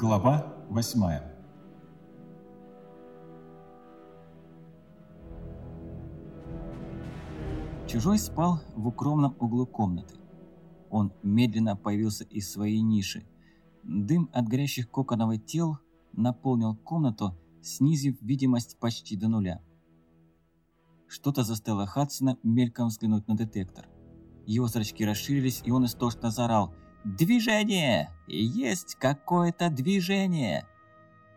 Глава восьмая Чужой спал в укромном углу комнаты. Он медленно появился из своей ниши. Дым от горящих коконовых тел наполнил комнату, снизив видимость почти до нуля. Что-то заставило Хадсона мельком взглянуть на детектор. Его зрачки расширились, и он истошно заорал «Движение! Есть какое-то движение!»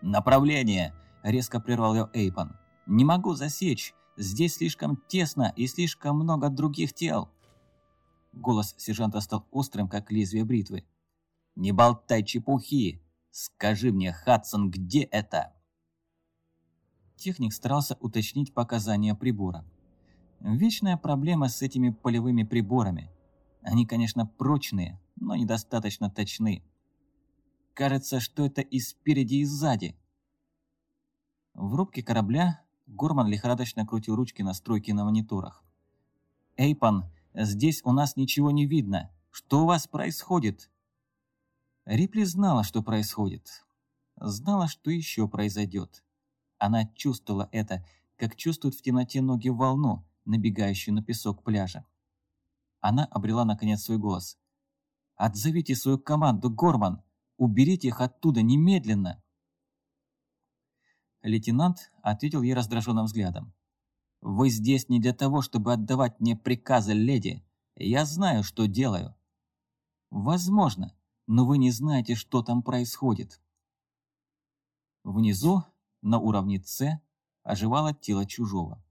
«Направление!» – резко прервал его Эйпан. «Не могу засечь. Здесь слишком тесно и слишком много других тел». Голос сержанта стал острым, как лезвие бритвы. «Не болтай чепухи! Скажи мне, Хадсон, где это?» Техник старался уточнить показания прибора. Вечная проблема с этими полевыми приборами. Они, конечно, прочные, но недостаточно точны. Кажется, что это и спереди, и сзади. В рубке корабля Горман лихорадочно крутил ручки настройки на мониторах. «Эйпан, здесь у нас ничего не видно. Что у вас происходит?» Рипли знала, что происходит. Знала, что еще произойдет. Она чувствовала это, как чувствуют в темноте ноги волну, набегающую на песок пляжа. Она обрела наконец свой голос. «Отзовите свою команду, Горман! Уберите их оттуда немедленно!» Лейтенант ответил ей раздраженным взглядом. «Вы здесь не для того, чтобы отдавать мне приказы, леди. Я знаю, что делаю». «Возможно, но вы не знаете, что там происходит». Внизу на уровне С оживало тело чужого.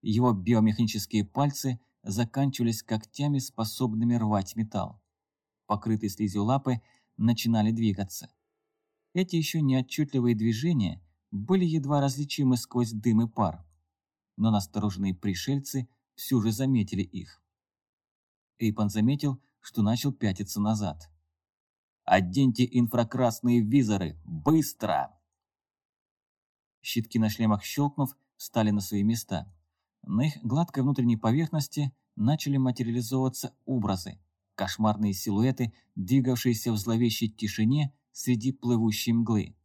Его биомеханические пальцы заканчивались когтями, способными рвать металл. Покрытые слизью лапы начинали двигаться. Эти еще неотчетливые движения были едва различимы сквозь дым и пар, но настороженные пришельцы все же заметили их. Эйпан заметил, что начал пятиться назад. «Оденьте инфракрасные визоры! Быстро!» Щитки на шлемах щелкнув, стали на свои места. На их гладкой внутренней поверхности начали материализовываться образы, кошмарные силуэты, двигавшиеся в зловещей тишине среди плывущей мглы.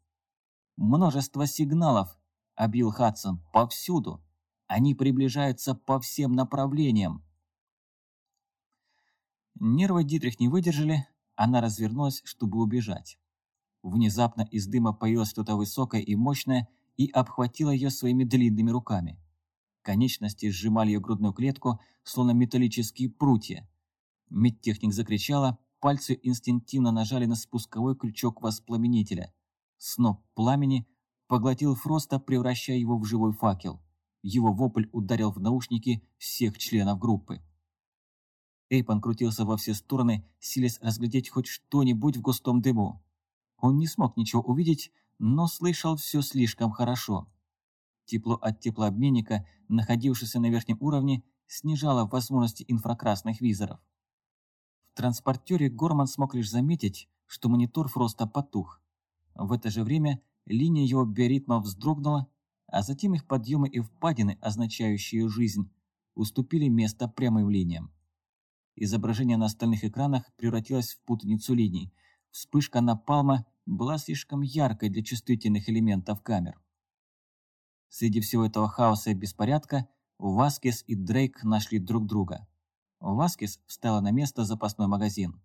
«Множество сигналов!» – объявил Хадсон. «Повсюду! Они приближаются по всем направлениям!» Нервы Дитрих не выдержали, она развернулась, чтобы убежать. Внезапно из дыма появилось что-то высокое и мощное и обхватила ее своими длинными руками. Конечности сжимали ее грудную клетку, словно металлические прутья. Медтехник закричала, пальцы инстинктивно нажали на спусковой крючок воспламенителя. Сноп пламени поглотил Фроста, превращая его в живой факел. Его вопль ударил в наушники всех членов группы. Эйпан крутился во все стороны, силясь разглядеть хоть что-нибудь в густом дыму. Он не смог ничего увидеть, но слышал все слишком хорошо. Тепло от теплообменника, находившегося на верхнем уровне, снижало возможности инфракрасных визоров. Транспортере Горман смог лишь заметить, что монитор Фроста потух. В это же время линия его биоритма вздрогнула, а затем их подъемы и впадины, означающие жизнь, уступили место прямым линиям. Изображение на остальных экранах превратилось в путаницу линий. Вспышка напалма была слишком яркой для чувствительных элементов камер. Среди всего этого хаоса и беспорядка Васкес и Дрейк нашли друг друга. Васкес встала на место запасной магазин.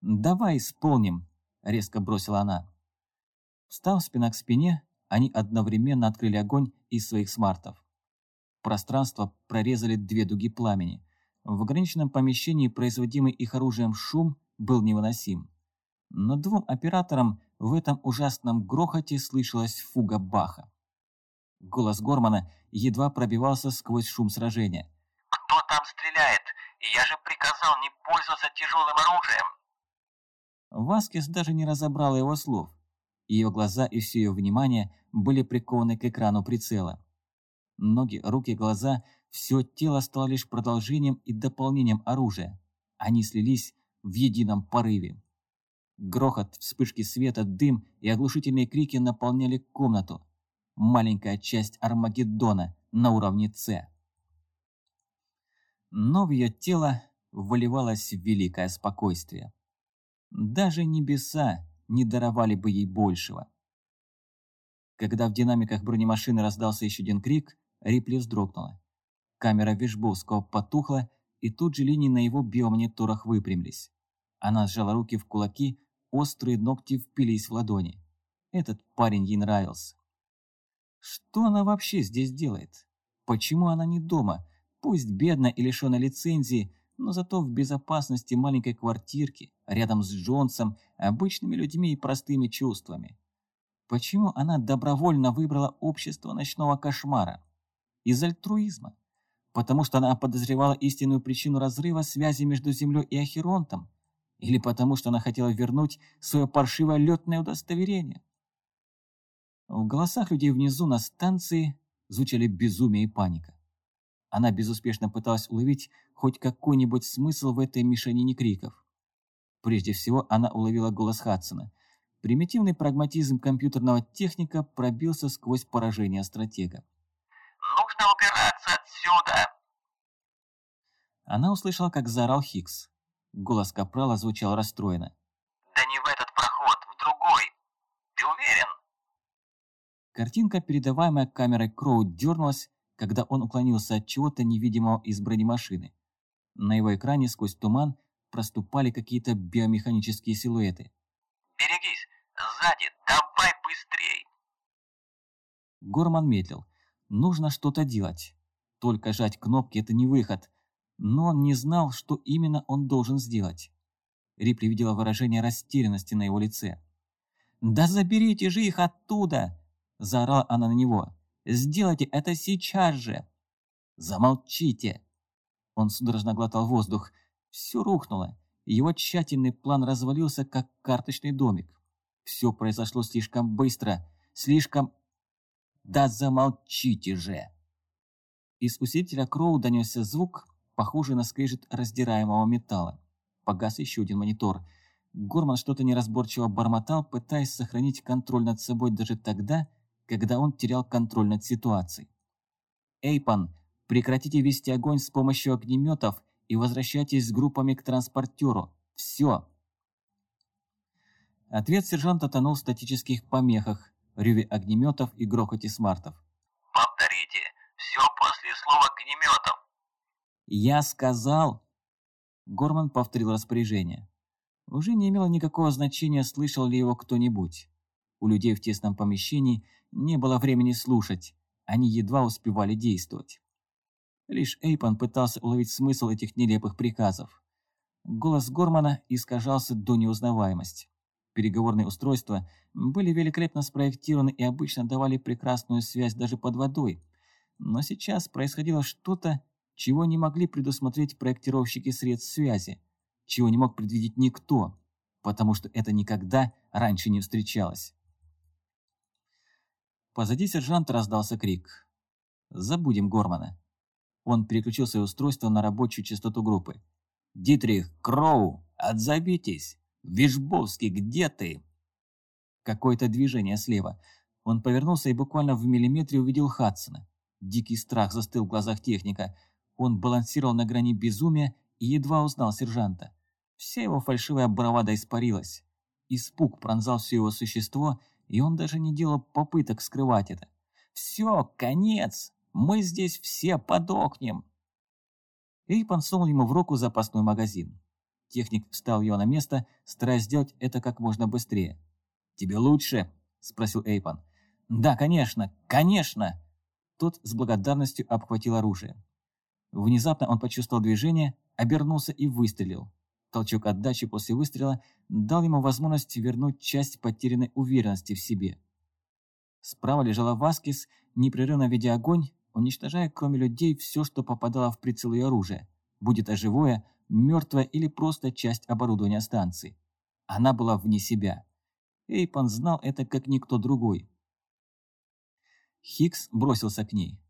«Давай исполним», — резко бросила она. Встав спина к спине, они одновременно открыли огонь из своих смартов. Пространство прорезали две дуги пламени. В ограниченном помещении производимый их оружием шум был невыносим. Но двум операторам в этом ужасном грохоте слышалась фуга Баха. Голос Гормана едва пробивался сквозь шум сражения. «Кто там стреляет? Я же приказал не пользоваться тяжелым оружием!» Васкис даже не разобрал его слов. Ее глаза и все ее внимание были прикованы к экрану прицела. Ноги, руки, глаза – все тело стало лишь продолжением и дополнением оружия. Они слились в едином порыве. Грохот, вспышки света, дым и оглушительные крики наполняли комнату. Маленькая часть Армагеддона на уровне С. Но в ее тело выливалось великое спокойствие. Даже небеса не даровали бы ей большего. Когда в динамиках бронемашины раздался еще один крик, Рипли вздрогнула. Камера Вишбовского потухла, и тут же линии на его биомониторах выпрямились. Она сжала руки в кулаки, острые ногти впились в ладони. Этот парень ей нравился. Что она вообще здесь делает? Почему она не дома? Пусть бедно и лишена лицензии, но зато в безопасности маленькой квартирки, рядом с Джонсом, обычными людьми и простыми чувствами. Почему она добровольно выбрала общество ночного кошмара? Из альтруизма. Потому что она подозревала истинную причину разрыва связи между Землей и Ахеронтом? Или потому что она хотела вернуть свое паршивое летное удостоверение? В голосах людей внизу на станции звучали безумие и паника. Она безуспешно пыталась уловить хоть какой-нибудь смысл в этой мишенине криков. Прежде всего, она уловила голос Хадсона. Примитивный прагматизм компьютерного техника пробился сквозь поражение стратега. «Нужно убираться отсюда!» Она услышала, как заорал Хикс. Голос Капрала звучал расстроенно. «Да не в этот проход, в другой! Ты уверен?» Картинка, передаваемая камерой Кроу, дернулась, когда он уклонился от чего-то невидимого из бронемашины. На его экране сквозь туман проступали какие-то биомеханические силуэты. «Берегись! Сзади! Давай быстрей!» Горман медлил. Нужно что-то делать. Только жать кнопки – это не выход. Но он не знал, что именно он должен сделать. Рипли видела выражение растерянности на его лице. «Да заберите же их оттуда!» Заорала она на него. «Сделайте это сейчас же!» «Замолчите!» Он судорожно глотал воздух. Все рухнуло. Его тщательный план развалился, как карточный домик. Все произошло слишком быстро, слишком... Да замолчите же! Из усилителя Кроу донесся звук, похожий на скрежет раздираемого металла. Погас еще один монитор. Горман что-то неразборчиво бормотал, пытаясь сохранить контроль над собой даже тогда, когда он терял контроль над ситуацией. «Эйпан, прекратите вести огонь с помощью огнеметов и возвращайтесь с группами к транспортеру. Все!» Ответ сержанта тонул в статических помехах, реве огнеметов и грохоте смартов. «Повторите, все после слова огнеметов!» «Я сказал!» Горман повторил распоряжение. Уже не имело никакого значения, слышал ли его кто-нибудь. У людей в тесном помещении не было времени слушать, они едва успевали действовать. Лишь Эйпан пытался уловить смысл этих нелепых приказов. Голос Гормана искажался до неузнаваемости. Переговорные устройства были великолепно спроектированы и обычно давали прекрасную связь даже под водой. Но сейчас происходило что-то, чего не могли предусмотреть проектировщики средств связи, чего не мог предвидеть никто, потому что это никогда раньше не встречалось. Позади сержанта раздался крик. «Забудем Гормана». Он переключил свое устройство на рабочую частоту группы. «Дитрих, Кроу, отзовитесь! Вишбовский, где ты?» Какое-то движение слева. Он повернулся и буквально в миллиметре увидел Хадсона. Дикий страх застыл в глазах техника. Он балансировал на грани безумия и едва узнал сержанта. Вся его фальшивая бравада испарилась. Испуг пронзал все его существо, и он даже не делал попыток скрывать это. «Все, конец! Мы здесь все подохнем!» Эйпан сунул ему в руку запасной магазин. Техник встал его на место, стараясь сделать это как можно быстрее. «Тебе лучше?» – спросил Эйпан. «Да, конечно, конечно!» Тот с благодарностью обхватил оружие. Внезапно он почувствовал движение, обернулся и выстрелил. Толчок отдачи после выстрела дал ему возможность вернуть часть потерянной уверенности в себе. Справа лежала Васкис, непрерывно ведя огонь, уничтожая кроме людей все, что попадало в прицел и оружие, будет это живое, мертвое или просто часть оборудования станции. Она была вне себя. Эйпан знал это как никто другой. Хикс бросился к ней.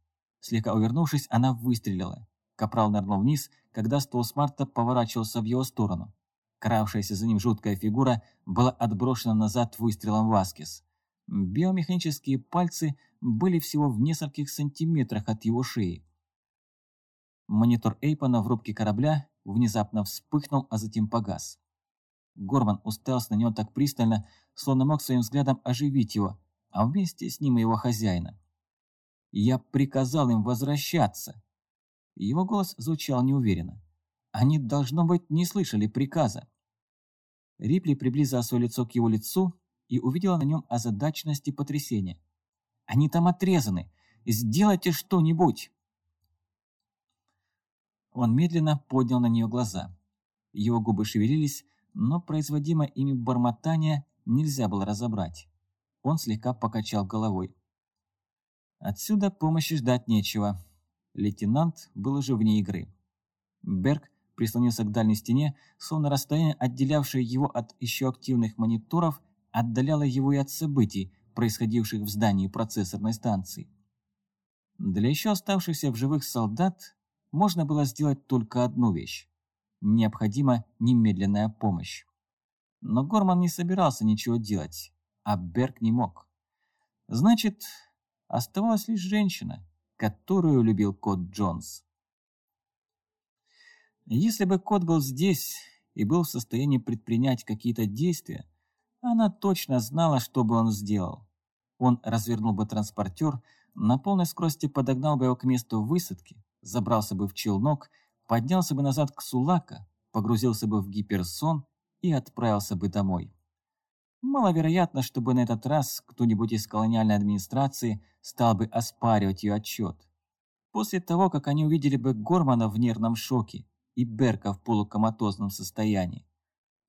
Слегка увернувшись, она выстрелила. Капрал нырнул вниз, когда ствол смарта поворачивался в его сторону. Кравшаяся за ним жуткая фигура была отброшена назад выстрелом Васкис. Биомеханические пальцы были всего в нескольких сантиметрах от его шеи. Монитор Эйпона в рубке корабля внезапно вспыхнул, а затем погас. Горман уставился на него так пристально, словно мог своим взглядом оживить его, а вместе с ним и его хозяина. «Я приказал им возвращаться!» Его голос звучал неуверенно. «Они, должно быть, не слышали приказа». Рипли приблизила свое лицо к его лицу и увидела на нем озадаченность и потрясение. «Они там отрезаны! Сделайте что-нибудь!» Он медленно поднял на нее глаза. Его губы шевелились, но производимое ими бормотание нельзя было разобрать. Он слегка покачал головой. Отсюда помощи ждать нечего. Лейтенант был уже вне игры. Берг прислонился к дальней стене, словно расстояние, отделявшее его от еще активных мониторов, отдаляло его и от событий, происходивших в здании процессорной станции. Для еще оставшихся в живых солдат можно было сделать только одну вещь. Необходима немедленная помощь. Но Горман не собирался ничего делать, а Берг не мог. Значит, оставалась лишь женщина, которую любил кот Джонс. Если бы кот был здесь и был в состоянии предпринять какие-то действия, она точно знала, что бы он сделал. Он развернул бы транспортер, на полной скорости подогнал бы его к месту высадки, забрался бы в челнок, поднялся бы назад к Сулака, погрузился бы в гиперсон и отправился бы домой. Маловероятно, чтобы на этот раз кто-нибудь из колониальной администрации стал бы оспаривать ее отчет. После того, как они увидели бы Гормана в нервном шоке, и Берка в полукоматозном состоянии.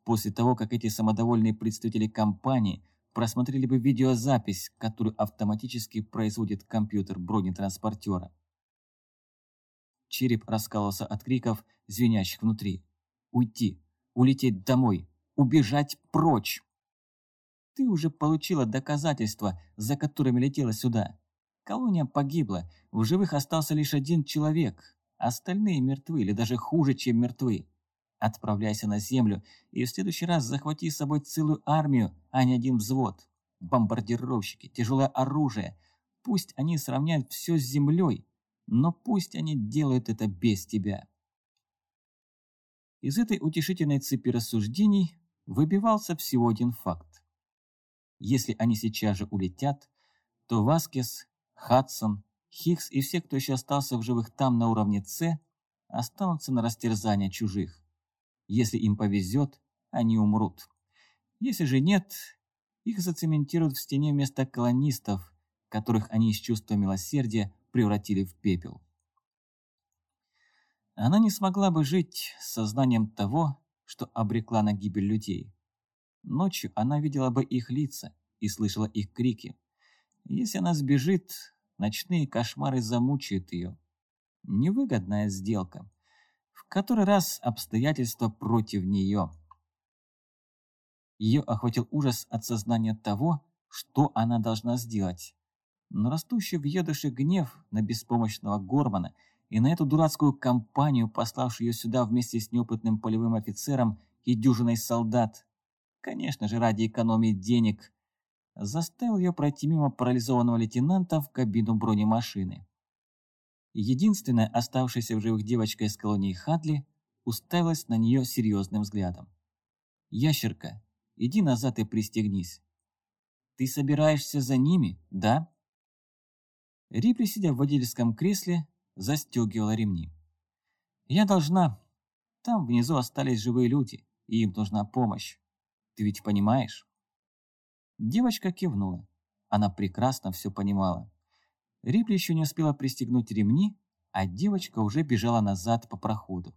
После того, как эти самодовольные представители компании просмотрели бы видеозапись, которую автоматически производит компьютер бронетранспортера. Череп раскалывался от криков, звенящих внутри. «Уйти! Улететь домой! Убежать прочь!» Ты уже получила доказательства, за которыми летела сюда. Колония погибла, в живых остался лишь один человек, Остальные мертвы или даже хуже, чем мертвы. Отправляйся на землю и в следующий раз захвати с собой целую армию, а не один взвод. Бомбардировщики, тяжелое оружие. Пусть они сравняют все с землей, но пусть они делают это без тебя. Из этой утешительной цепи рассуждений выбивался всего один факт. Если они сейчас же улетят, то Васкес, Хадсон, Хикс и все, кто еще остался в живых там на уровне С, останутся на растерзание чужих. Если им повезет, они умрут. Если же нет, их зацементируют в стене вместо колонистов, которых они из чувства милосердия превратили в пепел. Она не смогла бы жить с сознанием того, что обрекла на гибель людей. Ночью она видела бы их лица и слышала их крики. Если она сбежит, Ночные кошмары замучают ее. Невыгодная сделка. В который раз обстоятельства против нее. Ее охватил ужас от сознания того, что она должна сделать. Но растущий в ее душе гнев на беспомощного Гормана и на эту дурацкую компанию, пославшую ее сюда вместе с неопытным полевым офицером и дюжиной солдат, конечно же, ради экономии денег, заставил ее пройти мимо парализованного лейтенанта в кабину бронемашины. Единственная оставшаяся в живых девочка из колонии Хадли уставилась на нее серьезным взглядом. «Ящерка, иди назад и пристегнись. Ты собираешься за ними, да?» Рипли, сидя в водительском кресле, застегивала ремни. «Я должна. Там внизу остались живые люди, и им нужна помощь. Ты ведь понимаешь?» Девочка кивнула. Она прекрасно все понимала. Рипли еще не успела пристегнуть ремни, а девочка уже бежала назад по проходу.